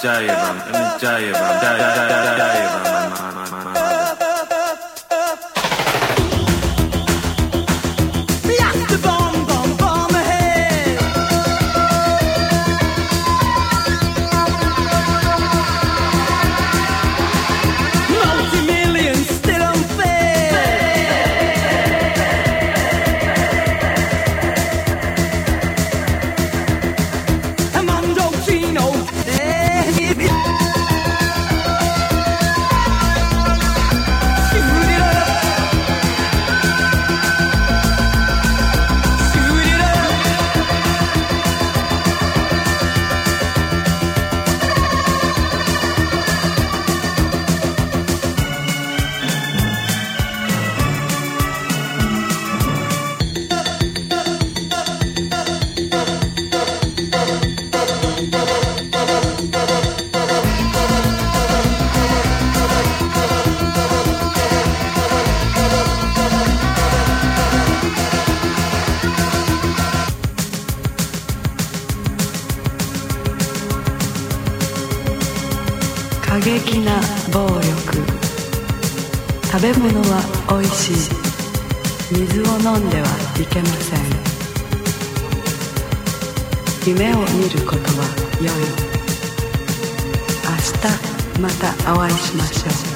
tell you about, let me tell you. 過激な暴力。食べ物は美味しい。水を飲んではいけません。夢を見ることは良い。明日またお会いしましょう。